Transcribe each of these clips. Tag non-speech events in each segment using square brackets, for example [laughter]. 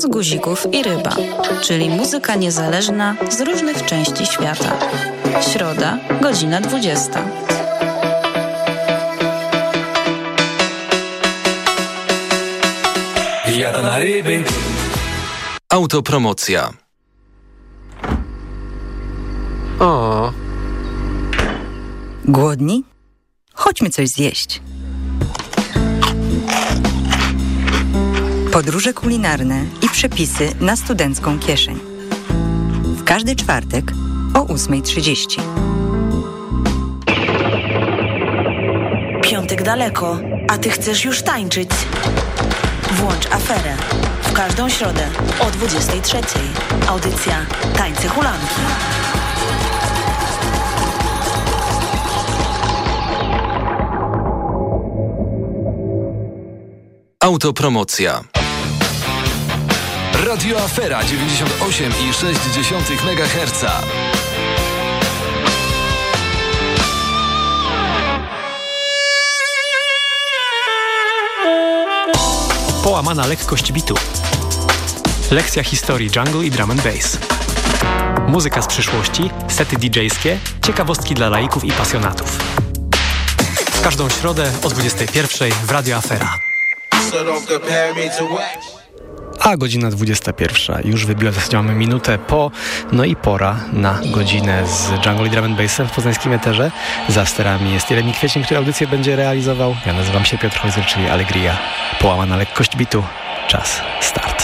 Tysiąc guzików i ryba, czyli muzyka niezależna z różnych części świata. Środa, godzina 20. Jadę na ryby. Autopromocja. O, Głodni? Chodźmy coś zjeść. Podróże kulinarne i przepisy na studencką kieszeń. W każdy czwartek o 8.30. Piątek daleko, a ty chcesz już tańczyć. Włącz aferę. W każdą środę o 23.00. Audycja Tańce Hulanki. Autopromocja. Radio Afera 98,6 MHz. połamana lekkość bitu. Lekcja historii jungle i drum and bass. Muzyka z przyszłości, sety DJ-skie, ciekawostki dla laików i pasjonatów. W każdą środę o 21 w Radio Afera. A godzina 21. Już wybiła, mamy minutę po, no i pora na godzinę z Jungle Drum and Bassem w poznańskim eterze. Za sterami jest Jeremi Kwiecień, który audycję będzie realizował. Ja nazywam się Piotr Hojzer, czyli Allegria. Połamana lekkość bitu. Czas, start.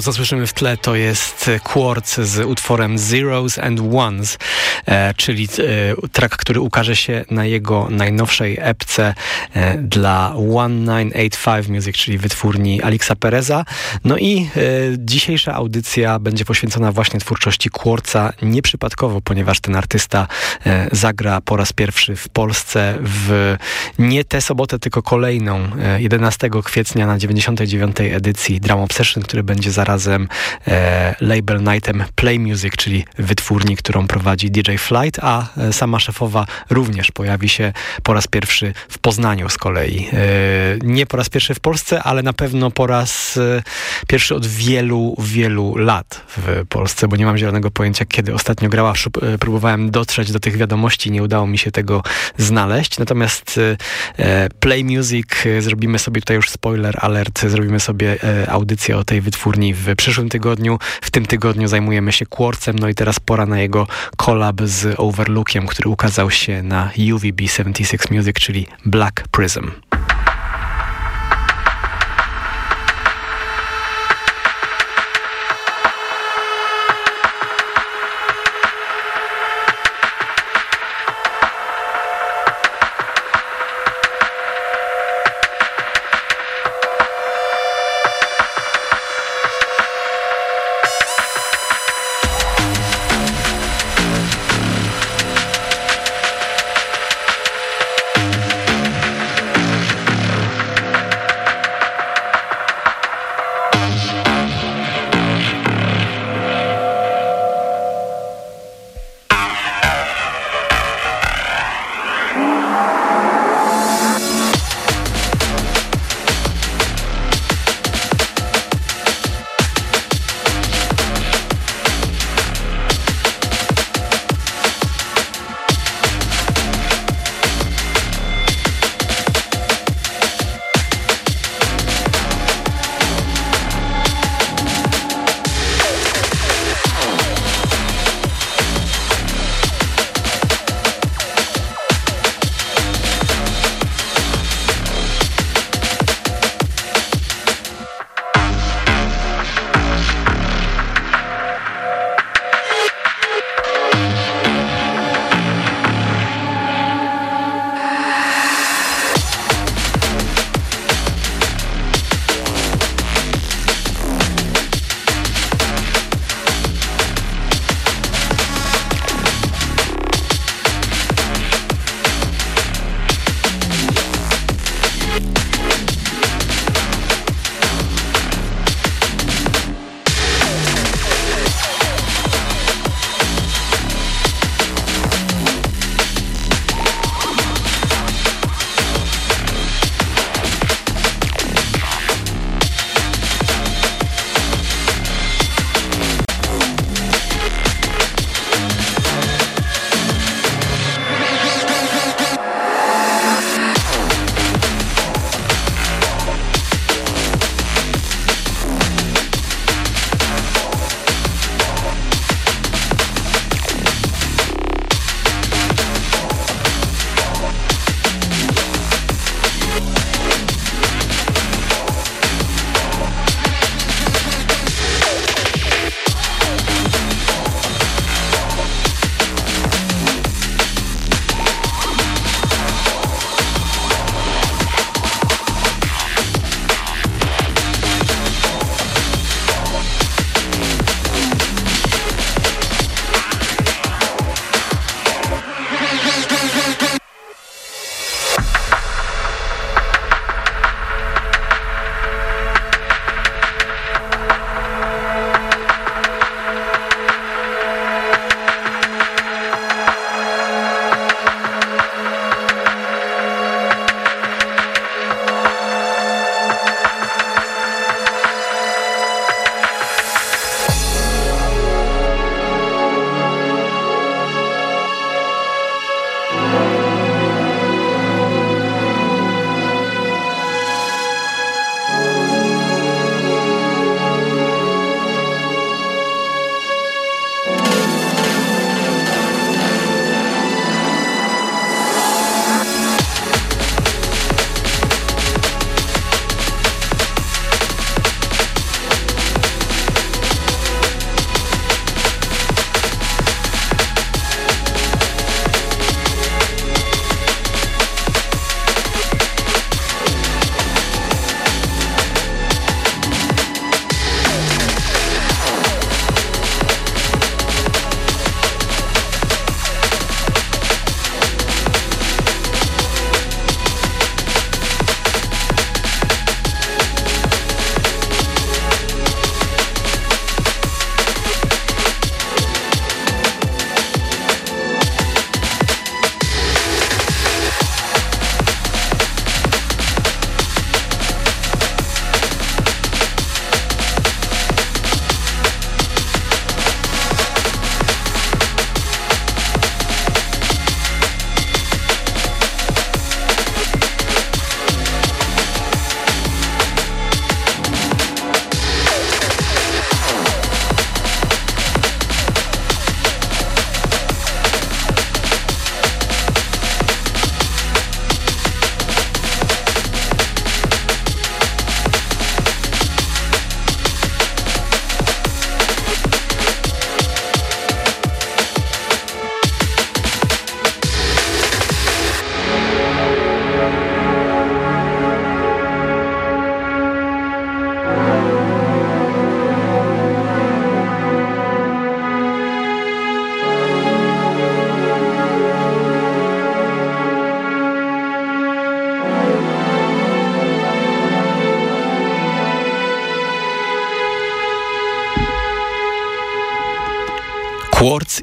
To, co słyszymy w tle, to jest Quartz z utworem Zeros and Ones, e, czyli e, track, który ukaże się na jego najnowszej epce e, dla 1985 Music, czyli wytwórni Alexa Pereza. No i e, dzisiejsza audycja będzie poświęcona właśnie twórczości Quartza, nieprzypadkowo, ponieważ ten artysta e, zagra po raz pierwszy w Polsce w nie tę sobotę, tylko kolejną, 11 kwietnia na 99. edycji Drum Obsession, który będzie zarazem e, label nightem Play Music, czyli wytwórni, którą prowadzi DJ Flight, a e, sama szefowa również pojawi się po raz pierwszy w Poznaniu z kolei. E, nie po raz pierwszy w Polsce, ale na pewno po raz e, pierwszy od wielu, wielu lat w Polsce, bo nie mam zielonego pojęcia, kiedy ostatnio grała. Próbowałem dotrzeć do tych wiadomości, nie udało mi się tego znaleźć. Natomiast Play Music, zrobimy sobie tutaj już spoiler alert, zrobimy sobie audycję o tej wytwórni w przyszłym tygodniu. W tym tygodniu zajmujemy się Quartzem, no i teraz pora na jego collab z Overlookiem, który ukazał się na UVB 76 Music, czyli Black Prism.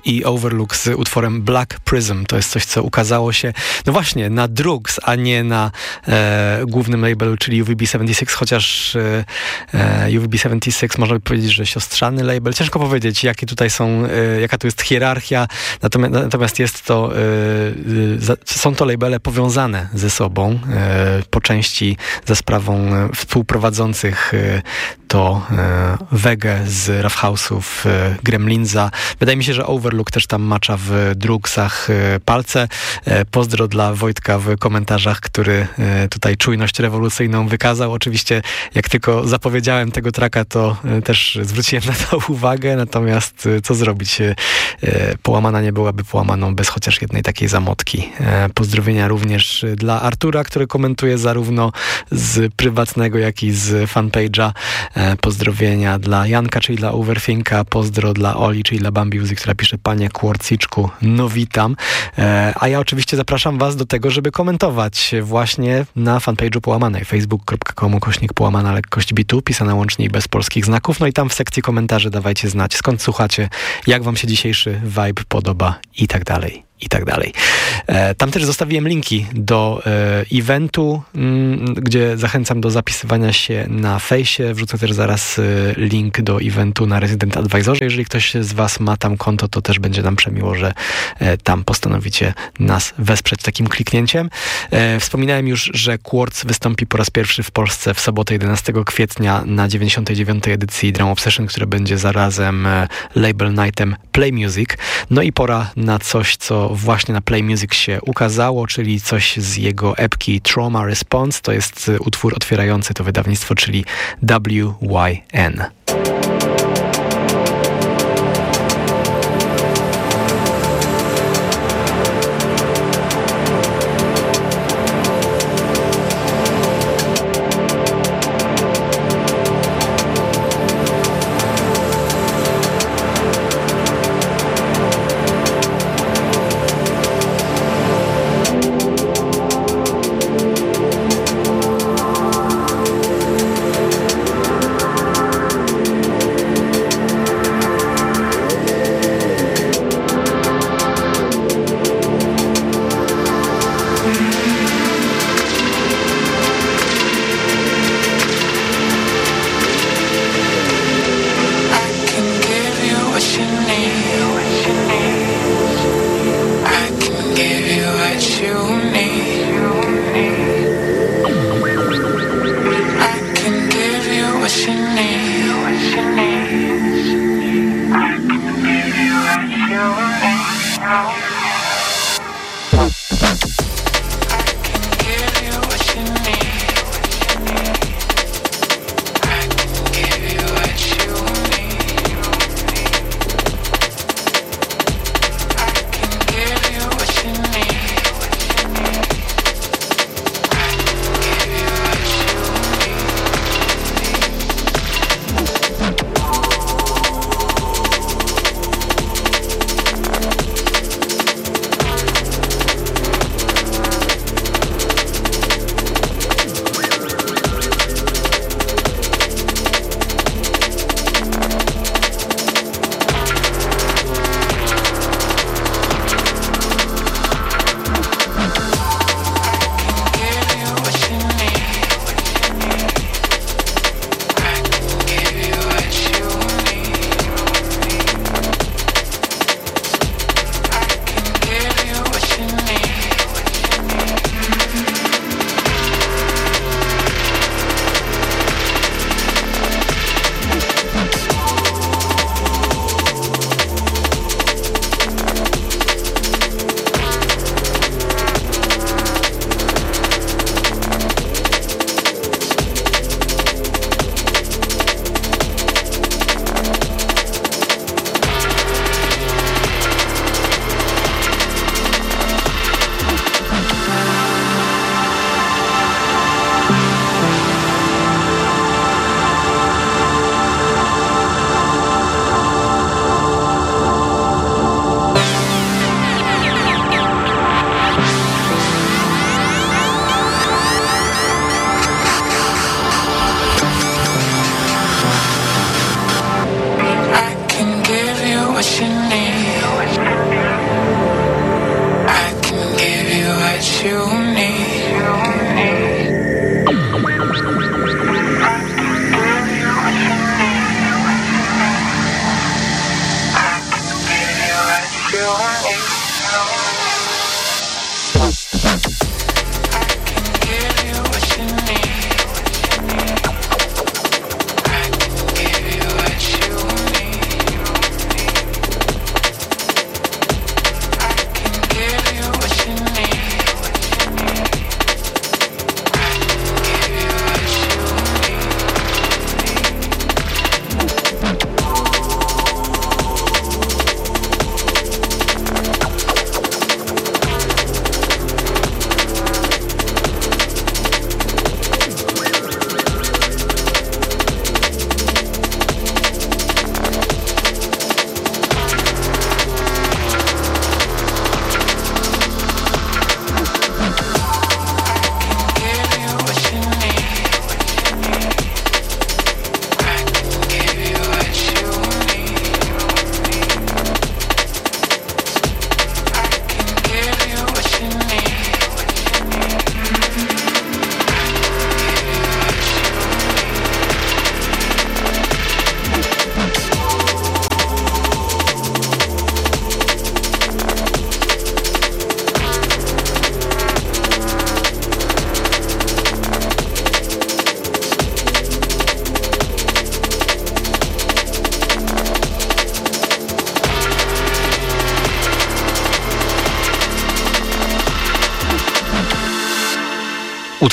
I Overlook z utworem Black Prism. To jest coś, co ukazało się, no właśnie, na Drugs, a nie na e, głównym labelu, czyli UVB76, chociaż e, e UVB76 można by powiedzieć, że siostrzany label. Ciężko powiedzieć, jakie tutaj są, e, jaka tu jest hierarchia, natomiast, natomiast jest to, e, są to labele powiązane ze sobą, e, po części za sprawą współprowadzących to Wege z Rough House'ów, Gremlinza. Wydaje mi się, że Overlook też tam macza w drugsach e, palce. E, pozdro dla Wojtka w komentarzach, który e, tutaj czujność rewolucyjną wykazał. Oczywiście jak tylko zapowiedziałem tego traka, to też zwróciłem na to [laughs] uwagę, natomiast co zrobić? Połamana nie byłaby połamaną bez chociaż jednej takiej zamotki. Pozdrowienia również dla Artura, który komentuje zarówno z prywatnego, jak i z fanpage'a. Pozdrowienia dla Janka, czyli dla Overthinka, pozdro dla Oli, czyli dla Bambi która pisze Panie Kłorciczku, no witam. E, a ja oczywiście zapraszam Was do tego, żeby komentować właśnie na fanpage'u Połamanej facebook.com kośnik połamana lekkość bitu, pisana łącznie i bez polskich znaków. No i tam w sekcji komentarzy dawajcie znać, skąd słuchacie, jak Wam się dzisiejszy vibe podoba i tak dalej i tak dalej. E, tam też zostawiłem linki do e, eventu, mm, gdzie zachęcam do zapisywania się na fejsie. Wrzucę też zaraz e, link do eventu na Resident Advisorze. Jeżeli ktoś z Was ma tam konto, to też będzie nam przemiło, że tam postanowicie nas wesprzeć takim kliknięciem. Wspominałem już, że Quartz wystąpi po raz pierwszy w Polsce w sobotę 11 kwietnia na 99. edycji Drum Obsession, które będzie zarazem label nightem Play Music. No i pora na coś, co właśnie na Play Music się ukazało, czyli coś z jego epki Trauma Response. To jest utwór otwierający to wydawnictwo, czyli WYN.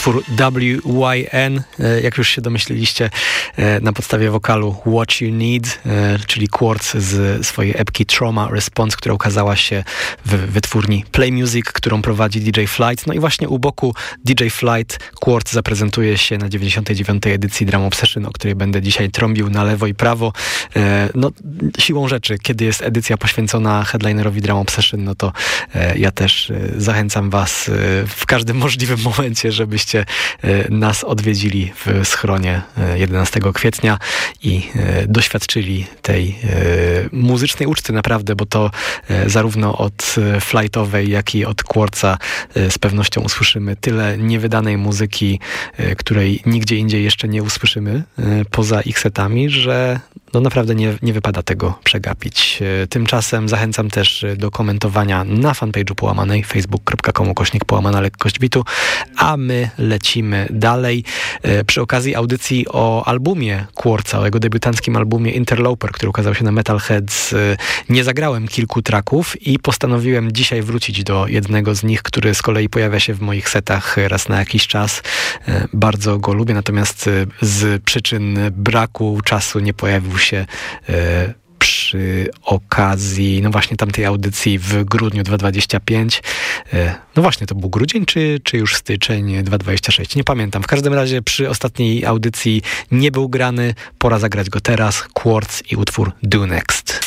Utwór WYN, e, jak już się domyśliliście, e, na podstawie wokalu What You Need, e, czyli Quartz z swojej epki Trauma Response, która ukazała się wytwórni Play Music, którą prowadzi DJ Flight. No i właśnie u boku DJ Flight Quartz zaprezentuje się na 99. edycji Drum Obsession, o której będę dzisiaj trąbił na lewo i prawo. No, siłą rzeczy, kiedy jest edycja poświęcona headlinerowi Drum Obsession, no to ja też zachęcam was w każdym możliwym [laughs] momencie, żebyście e, nas odwiedzili w schronie 11 e, kwietnia i e, doświadczyli tej muzycznej uczty naprawdę, bo to zarówno od flightowej, jak i od Quartza z pewnością usłyszymy tyle niewydanej muzyki, której nigdzie indziej jeszcze nie usłyszymy poza ich setami, że no naprawdę nie, nie wypada tego przegapić. Tymczasem zachęcam też do komentowania na fanpage'u połamanej facebook.com kośnik połamana lekkość bitu, a my lecimy dalej. E, przy okazji audycji o albumie Quartza, o jego debiutanckim albumie Interloper, który ukazał się na Metalheads, e, nie zagrałem kilku traków i postanowiłem dzisiaj wrócić do jednego z nich, który z kolei pojawia się w moich setach raz na jakiś czas. E, bardzo go lubię, natomiast z przyczyn braku czasu nie pojawił się przy okazji, no właśnie tamtej audycji w grudniu 2025. E, no właśnie, to był grudzień, czy, czy już styczeń 2026? Nie pamiętam. W każdym razie przy ostatniej audycji nie był grany. Pora zagrać go teraz. Quartz i utwór Do Next.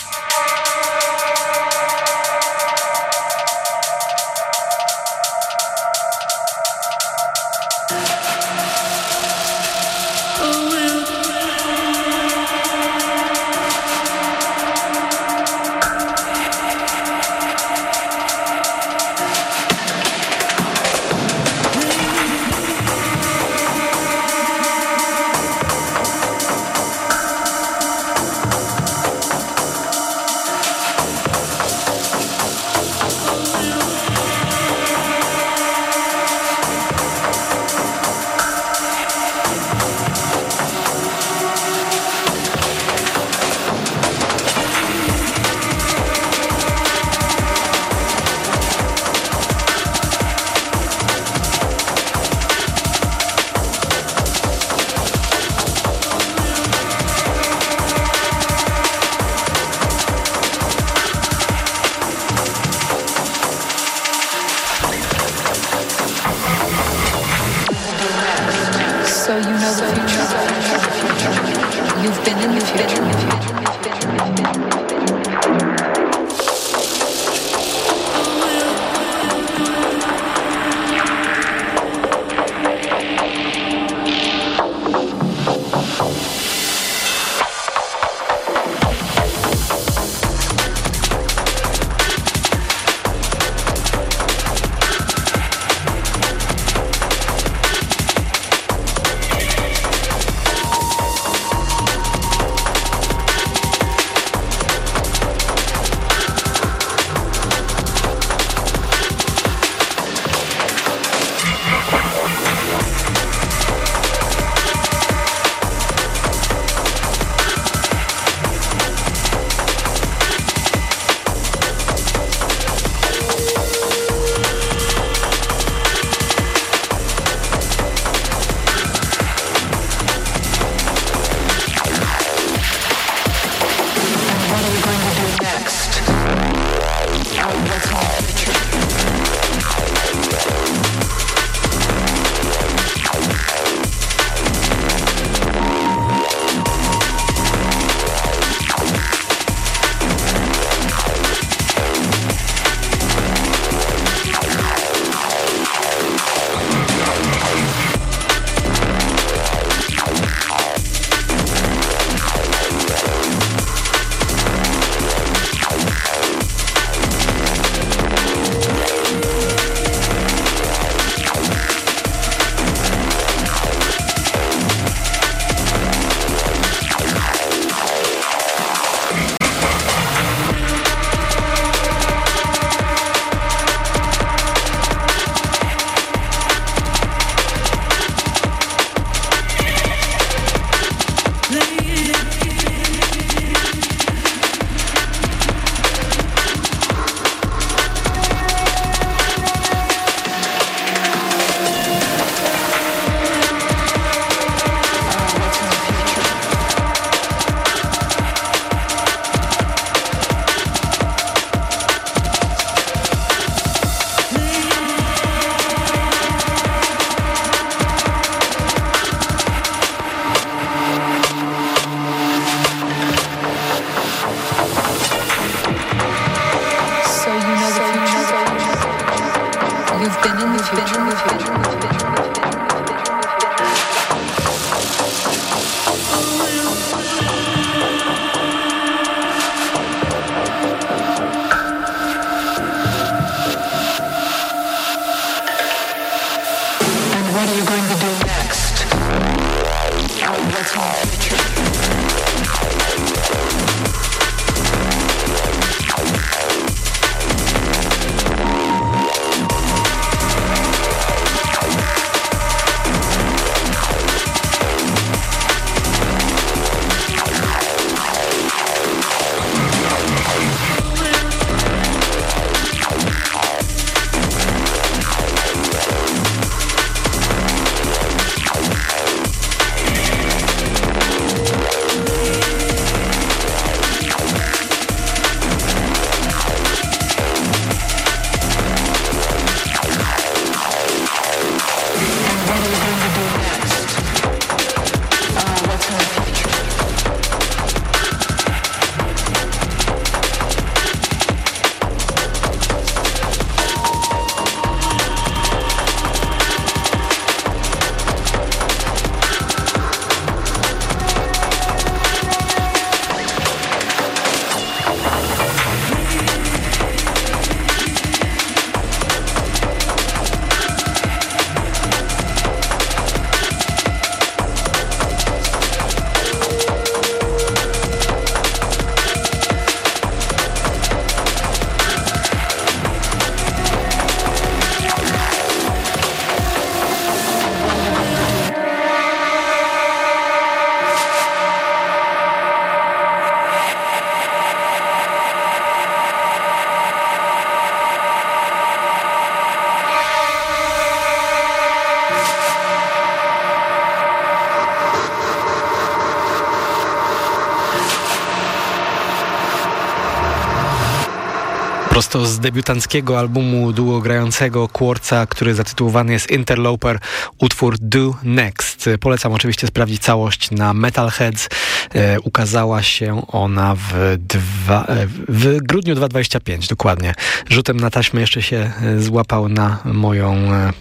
Z debiutanckiego albumu duo grającego Quartza, który zatytułowany jest Interloper, utwór Do Next. Polecam oczywiście sprawdzić całość na Metalheads. E, ukazała się ona w, dwa, e, w grudniu 2025, dokładnie. Rzutem na taśmę jeszcze się e, złapał na, moją,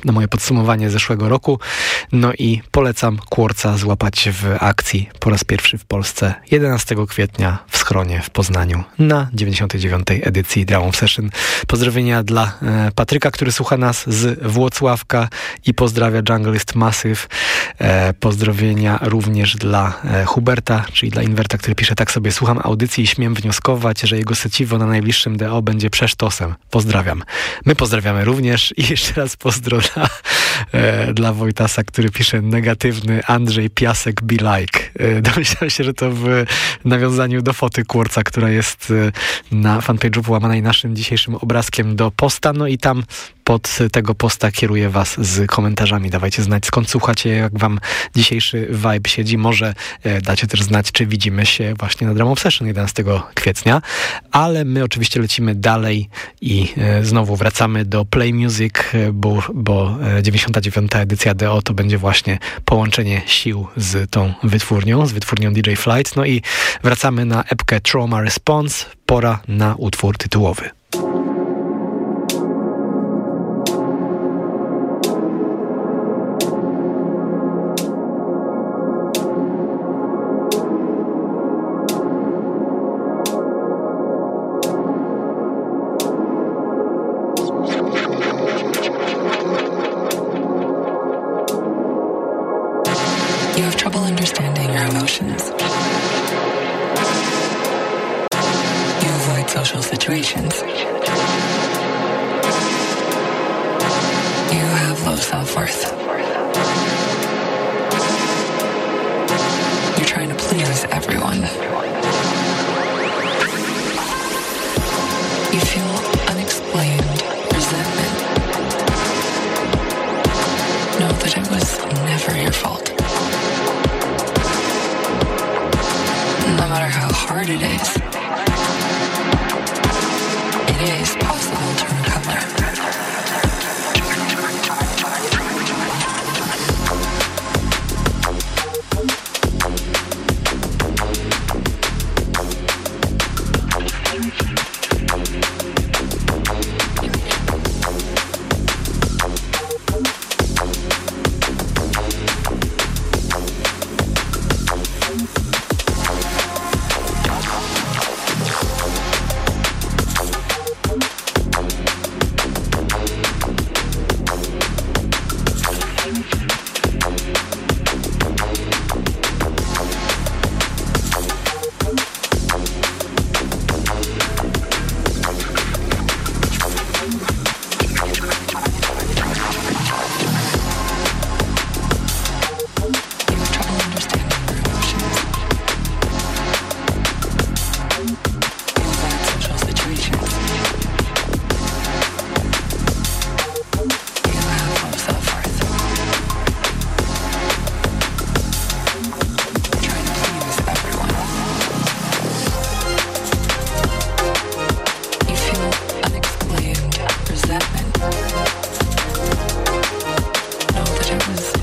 na moje podsumowanie zeszłego roku. No i polecam Quartza złapać w akcji po raz pierwszy w Polsce 11 kwietnia w schronie w Poznaniu na 99. edycji Drum Session. Pozdrowienia dla Patryka, który słucha nas z Włocławka i pozdrawia Junglist Massive. Pozdrowienia również dla Huberta, czyli dla Inwerta, który pisze tak sobie słucham audycji i śmiem wnioskować, że jego seciwo na najbliższym DO będzie przesztosem. Pozdrawiam. My pozdrawiamy również i jeszcze raz pozdro dla, e, dla Wojtasa, który pisze negatywny Andrzej Piasek be like. E, domyślam się, że to w nawiązaniu do foty Kurca, która jest e, na fanpage'u połamanej naszym dzisiejszym obrazkiem do posta, no i tam pod tego posta kieruję was z komentarzami. Dawajcie znać, skąd słuchacie, jak wam dzisiejszy vibe siedzi. Może e, dacie też znać, czy widzimy się właśnie na Drum Obsession 11 kwietnia. Ale my oczywiście lecimy dalej i e, znowu wracamy do Play Music, e, bo, bo e, 99. edycja DO to będzie właśnie połączenie sił z tą wytwórnią, z wytwórnią DJ Flight. No i wracamy na epkę Trauma Response. Pora na utwór tytułowy. Social situations. You have low self worth. You're trying to please everyone. pictures.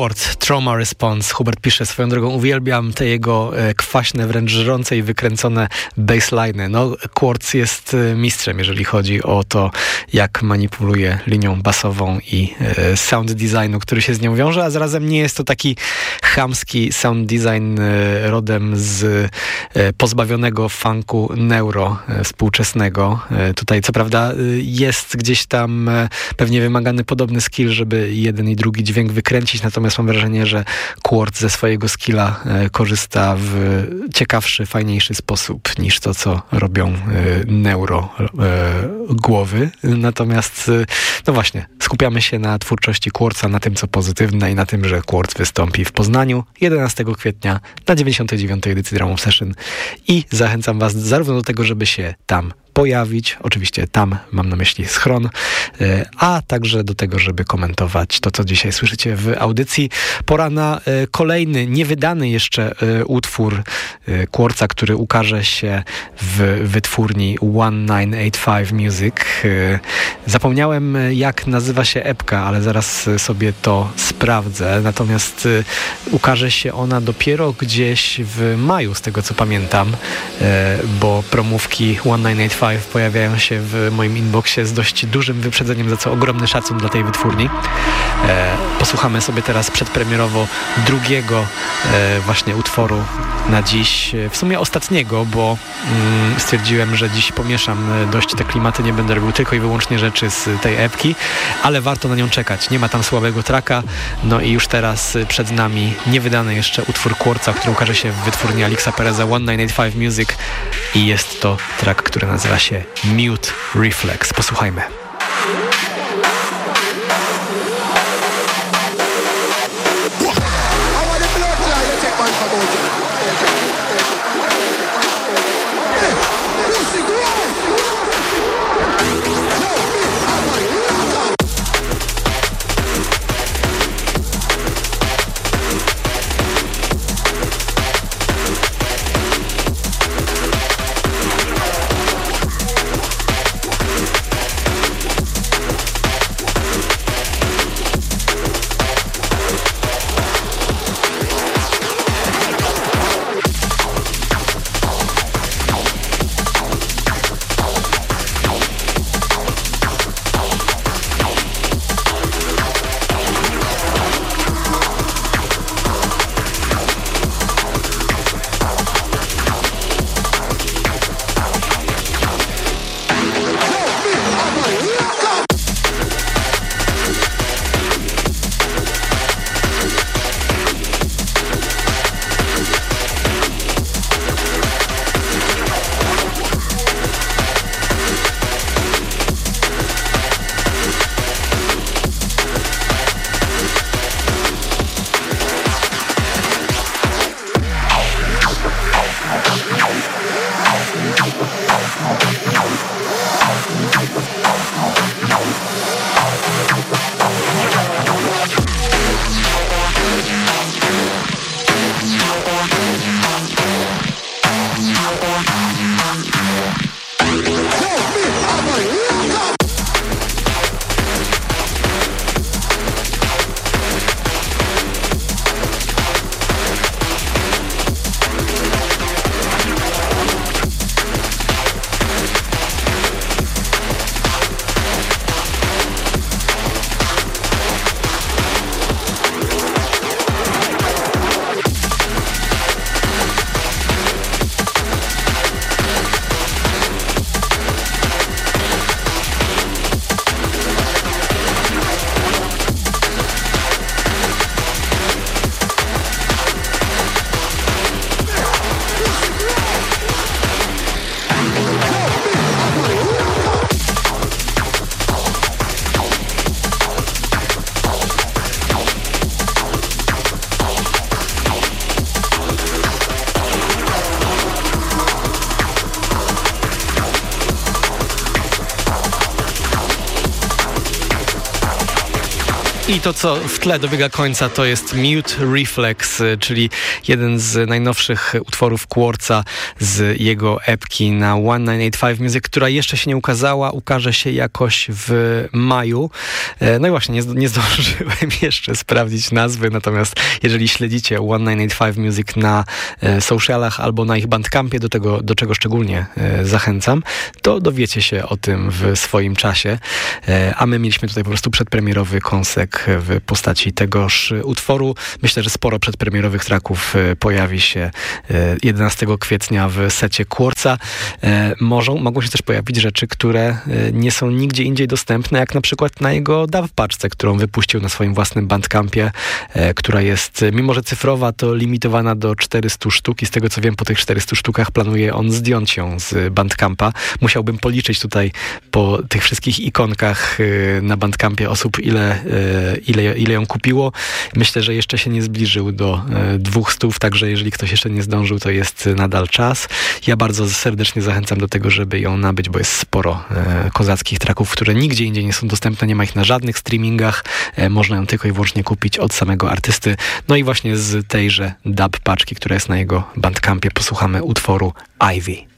Quartz, Trauma Response. Hubert pisze swoją drogą, uwielbiam te jego e, kwaśne, wręcz żrące i wykręcone baseliny. No, Quartz jest e, mistrzem, jeżeli chodzi o to, jak manipuluje linią basową i e, sound designu, który się z nią wiąże, a zarazem nie jest to taki chamski sound design rodem z pozbawionego funku neuro współczesnego. Tutaj co prawda jest gdzieś tam pewnie wymagany podobny skill, żeby jeden i drugi dźwięk wykręcić, natomiast mam wrażenie, że Quartz ze swojego skilla korzysta w ciekawszy, fajniejszy sposób niż to, co robią neuro głowy. Natomiast, no właśnie, skupiamy się na twórczości Quartza, na tym, co pozytywne i na tym, że Quartz wystąpi w Poznaniu 11 kwietnia na 99. edycji Drum Session i zachęcam Was zarówno do tego, żeby się tam pojawić. Oczywiście tam mam na myśli schron, e, a także do tego, żeby komentować to, co dzisiaj słyszycie w audycji. Pora na e, kolejny, niewydany jeszcze e, utwór Quartza, który ukaże się w wytwórni 1985 Music. Zapomniałem, jak nazywa się epka, ale zaraz sobie to sprawdzę. Natomiast ukaże się ona dopiero gdzieś w maju, z tego co pamiętam, bo promówki 1985 Pojawiają się w moim inboxie z dość dużym wyprzedzeniem, za co ogromny szacun dla tej wytwórni. E, posłuchamy sobie teraz przedpremierowo drugiego e, właśnie utworu na dziś. W sumie ostatniego, bo mm, stwierdziłem, że dziś pomieszam e, dość te klimaty, nie będę robił tylko i wyłącznie rzeczy z tej epki, ale warto na nią czekać. Nie ma tam słabego traka, no i już teraz przed nami niewydany jeszcze utwór Quartza, który ukaże się w wytwórni Alexa Pereza 1985 Music i jest to track, który nazywa się Mute Reflex. Posłuchajmy. To, co w tle dobiega końca, to jest Mute Reflex, czyli jeden z najnowszych utworów Quartza z jego epki na 1985 Music, która jeszcze się nie ukazała, ukaże się jakoś w maju. E, no i właśnie, nie, nie zdążyłem [laughs] jeszcze sprawdzić nazwy, natomiast jeżeli śledzicie 1985 Music na e, socialach albo na ich bandcampie, do, tego, do czego szczególnie e, zachęcam, to dowiecie się o tym w swoim czasie. A my mieliśmy tutaj po prostu przedpremierowy konsek w postaci tegoż utworu. Myślę, że sporo przedpremierowych traków e, pojawi się 11 e, kwietnia w secie Quartza. E, Mogą, mogą się też pojawić rzeczy, które nie są nigdzie indziej dostępne, jak na przykład na jego DAW paczce, którą wypuścił na swoim własnym bandcampie, która jest, mimo że cyfrowa, to limitowana do 400 sztuk i z tego co wiem, po tych 400 sztukach planuje on zdjąć ją z bandcampa. Musiałbym policzyć tutaj po tych wszystkich ikonkach na bandcampie osób, ile ile, ile ją kupiło. Myślę, że jeszcze się nie zbliżył do e, dwóch stów, także jeżeli ktoś jeszcze nie zdążył, to jest nadal czas. Ja bardzo serdecznie zachęcam do tego, żeby ją nabyć, bo jest sporo e, kozackich traków, które nigdzie indziej nie są dostępne, nie ma ich na żadnych streamingach, e, można ją tylko i wyłącznie kupić od samego artysty. No i właśnie z tejże dub paczki, która jest na jego bandcampie, posłuchamy utworu Ivy.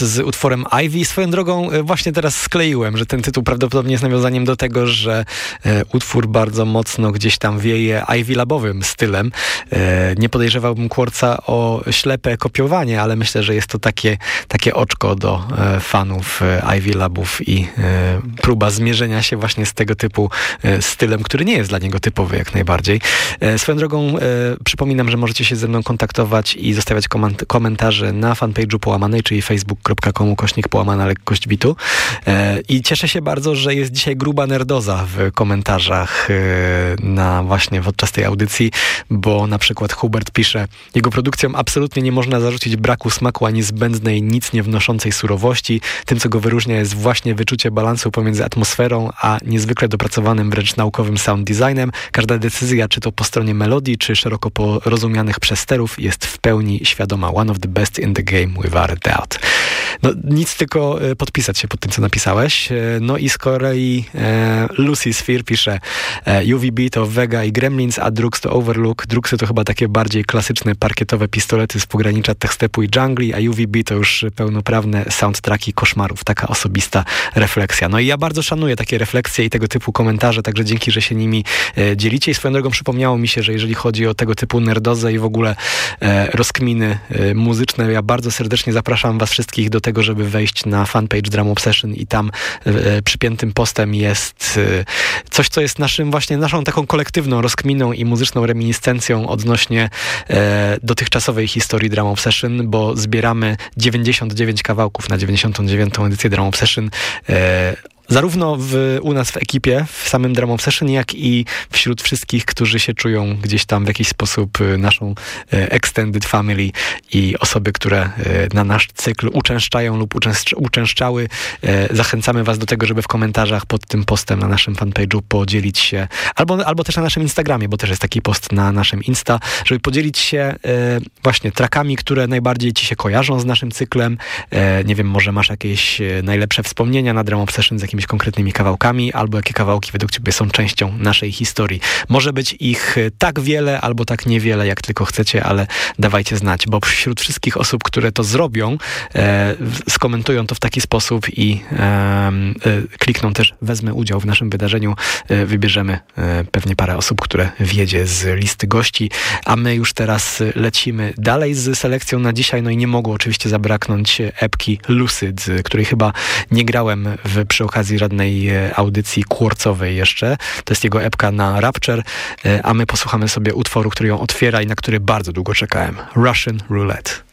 Z utworem Ivy. Swoją drogą e, właśnie teraz skleiłem, że ten tytuł prawdopodobnie jest nawiązaniem do tego, że e, utwór bardzo mocno gdzieś tam wieje Ivy Labowym stylem. E, nie podejrzewałbym Quartza o ślepe kopiowanie, ale myślę, że jest to takie, takie oczko do e, fanów e, Ivy Labów i e, próba zmierzenia się właśnie z tego typu stylem, który nie jest dla niego typowy jak najbardziej. Swoją drogą przypominam, że możecie się ze mną kontaktować i zostawiać komentarze na fanpage'u połamanej, czyli facebook.com kośnik połamana lekkość bitu. I cieszę się bardzo, że jest dzisiaj gruba nerdoza w komentarzach na właśnie podczas tej audycji, bo na przykład Hubert pisze, jego produkcjom absolutnie nie można zarzucić braku smaku ani zbędnej, nic nie wnoszącej surowości. Tym, co go wyróżnia jest właśnie wyczucie balansu pomiędzy atmosferą, a niezwykle dopracowanym wręcz naukowym sound designem. Każda decyzja, czy to po stronie melodii, czy szeroko porozumianych przesterów, jest w pełni świadoma. One of the best in the game, without doubt. No, nic tylko e, podpisać się pod tym, co napisałeś. E, no i z kolei e, Lucy Sphere pisze e, UVB to Vega i Gremlins, a Drux to Overlook. Druxy to chyba takie bardziej klasyczne parkietowe pistolety z pogranicza techstepu i jungli, a UVB to już pełnoprawne soundtracki koszmarów. Taka osobista refleksja. No i ja bardzo szanuję takie refleksje i tego typu komentarze, także dzięki, że się nimi e, dzielicie. I swoją drogą przypomniało mi się, że jeżeli chodzi o tego typu nerdozę i w ogóle e, rozkminy e, muzyczne, ja bardzo serdecznie zapraszam was wszystkich do tego, żeby wejść na fanpage Drum Obsession i tam e, przypiętym postem jest e, coś, co jest naszym właśnie, naszą taką kolektywną rozkminą i muzyczną reminiscencją odnośnie e, dotychczasowej historii Drum Obsession, bo zbieramy 99 kawałków na 99. edycję Drum Obsession. Zarówno w, u nas w ekipie, w samym Drum Obsession, jak i wśród wszystkich, którzy się czują gdzieś tam w jakiś sposób y, naszą y, extended family i osoby, które y, na nasz cykl uczęszczają lub uczęszczały. Zachęcamy Was do tego, żeby w komentarzach pod tym postem na naszym fanpage'u podzielić się, albo, albo też na naszym Instagramie, bo też jest taki post na naszym Insta, żeby podzielić się właśnie trakami, które najbardziej Ci się kojarzą z naszym cyklem. Nie wiem, może masz jakieś najlepsze wspomnienia na Drum Obsession z jakimś jakimiś konkretnymi kawałkami, albo jakie kawałki według Ciebie są częścią naszej historii. Może być ich tak wiele, albo tak niewiele, jak tylko chcecie, ale dawajcie znać, bo wśród wszystkich osób, które to zrobią, e, skomentują to w taki sposób i e, e, klikną też wezmę udział w naszym wydarzeniu, e, wybierzemy e, pewnie parę osób, które wiedzie z listy gości, a my już teraz lecimy dalej z selekcją na dzisiaj, no i nie mogło oczywiście zabraknąć epki Lucid, której chyba nie grałem w, przy okazji okazji żadnej e, audycji kłorcowej jeszcze. To jest jego epka na Rapture, e, a my posłuchamy sobie utworu, który ją otwiera i na który bardzo długo czekałem. Russian Roulette.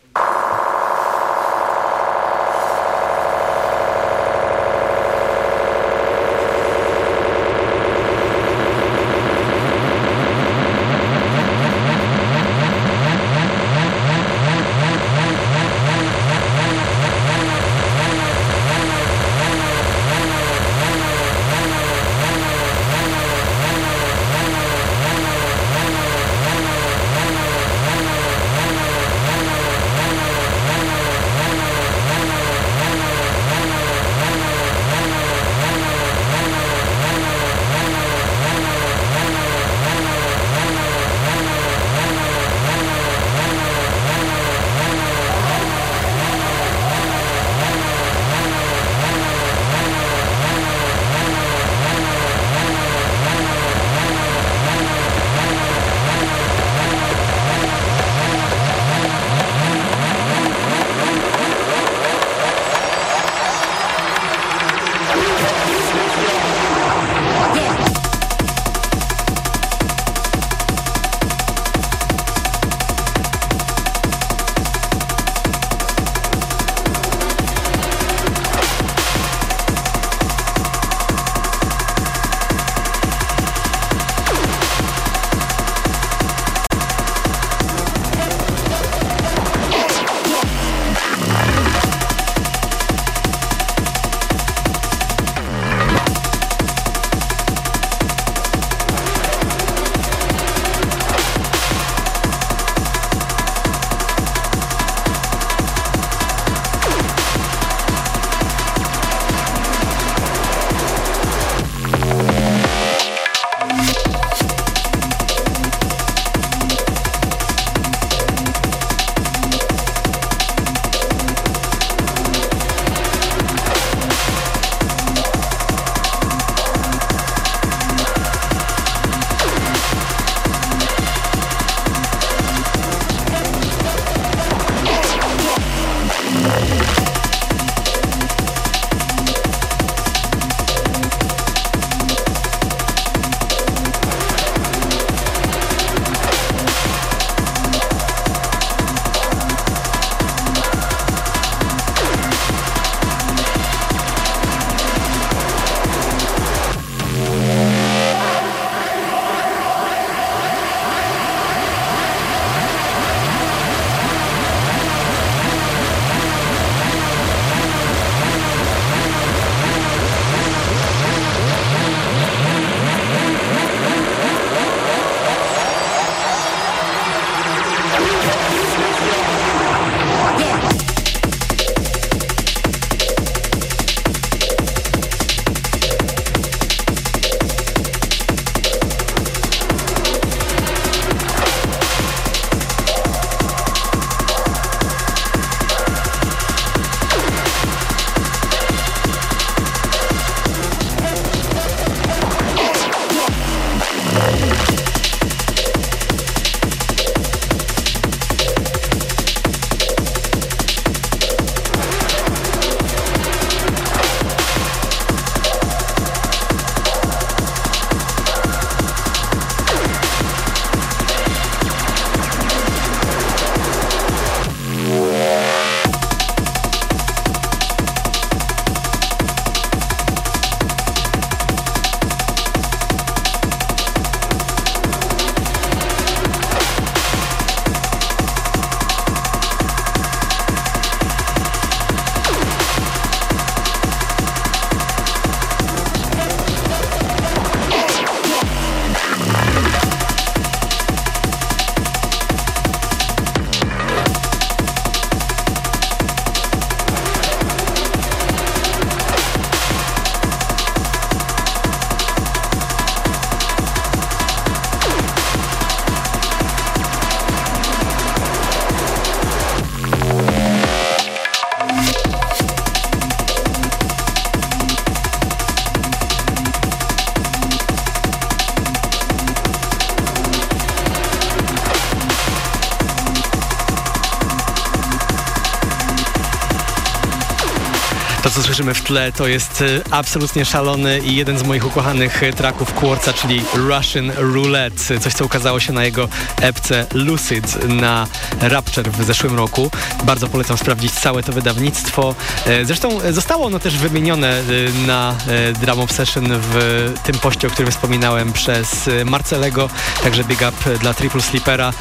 W tle, to jest e, absolutnie szalony i jeden z moich ukochanych e, traków Quartza, czyli Russian Roulette. Coś, co ukazało się na jego epce Lucid na Rapture w zeszłym roku. Bardzo polecam sprawdzić całe to wydawnictwo. E, zresztą zostało ono też wymienione na Drum Obsession w tym poście, o którym wspominałem przez Marcelego, także big up dla Triple Sleepera.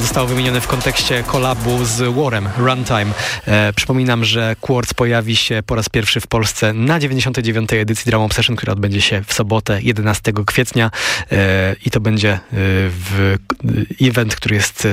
Zostało wymienione w kontekście kolabu z Warem, Runtime. Przypominam, że Quartz pojawi się po raz pierwszy w Polsce na 99. edycji Drama Obsession, która odbędzie się w sobotę 11 kwietnia e, i to będzie e, w event, który jest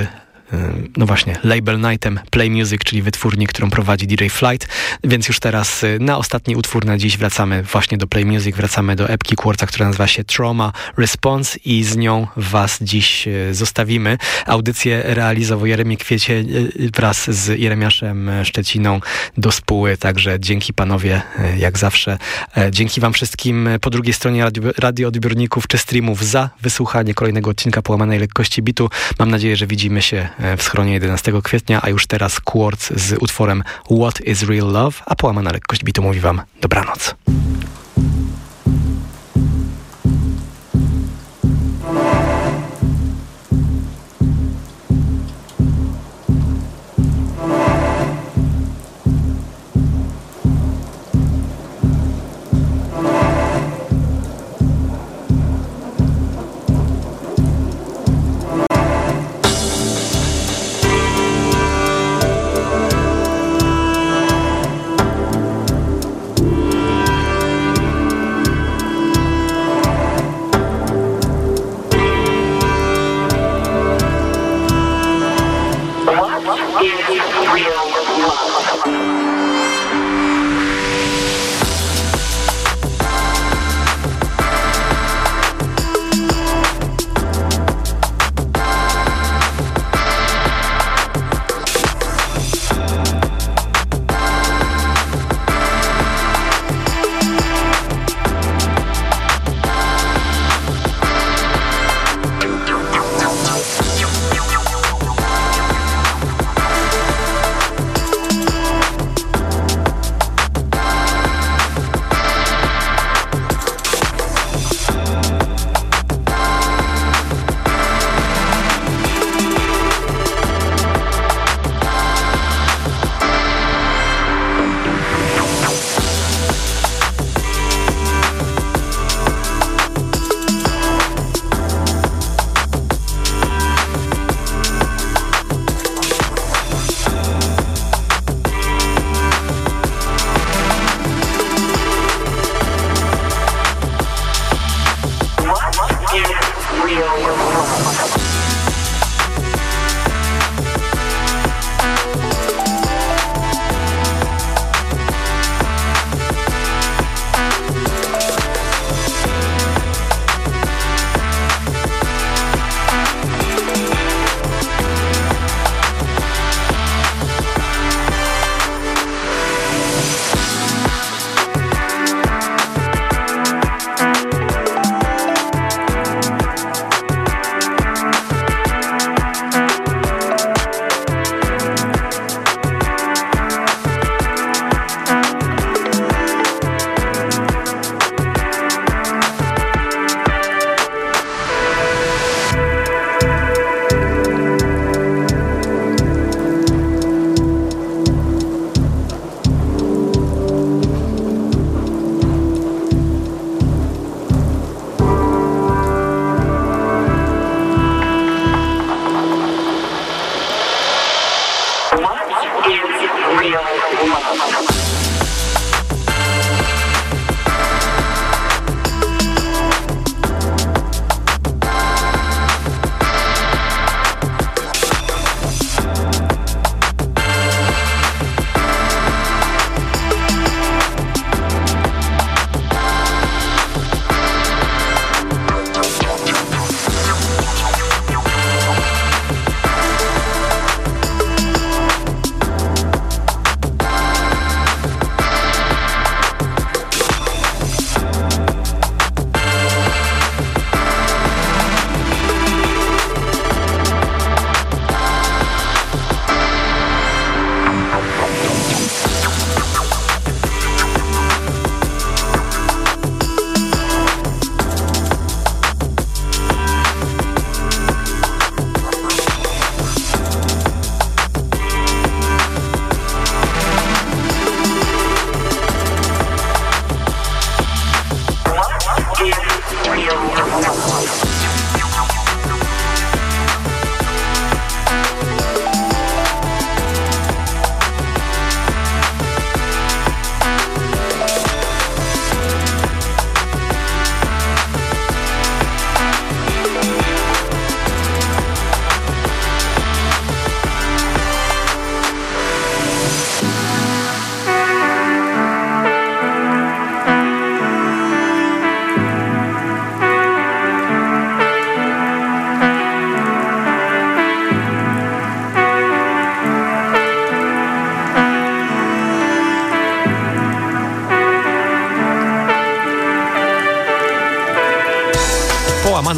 no właśnie, label Nightem Play Music, czyli wytwórni, którą prowadzi DJ Flight, więc już teraz y, na ostatni utwór na dziś wracamy właśnie do Play Music, wracamy do epki Quartza, która nazywa się Trauma Response i z nią was dziś y, zostawimy. Audycję realizował Jeremi Kwiecie y, wraz z Jeremiaszem Szczeciną do spóły, także dzięki panowie, jak zawsze. E, dzięki wam wszystkim po drugiej stronie radio, radioodbiorników czy streamów za wysłuchanie kolejnego odcinka Połamanej Lekkości Bitu. Mam nadzieję, że widzimy się w schronie 11 kwietnia, a już teraz Quartz z utworem What is Real Love, a połamana lekkość bitu mówi wam dobranoc.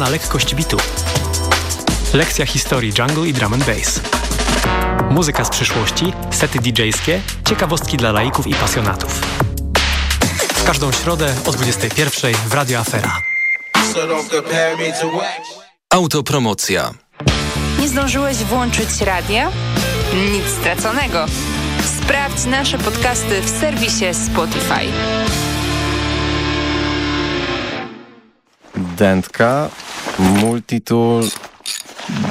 Na lekkość bitu. Lekcja historii jungle i drum and bass. Muzyka z przyszłości, sety DJ-skie, ciekawostki dla laików i pasjonatów. W każdą środę o 21 w Radio Afera. Autopromocja. Nie zdążyłeś włączyć radia? Nic straconego. Sprawdź nasze podcasty w serwisie Spotify. Dętka, multitool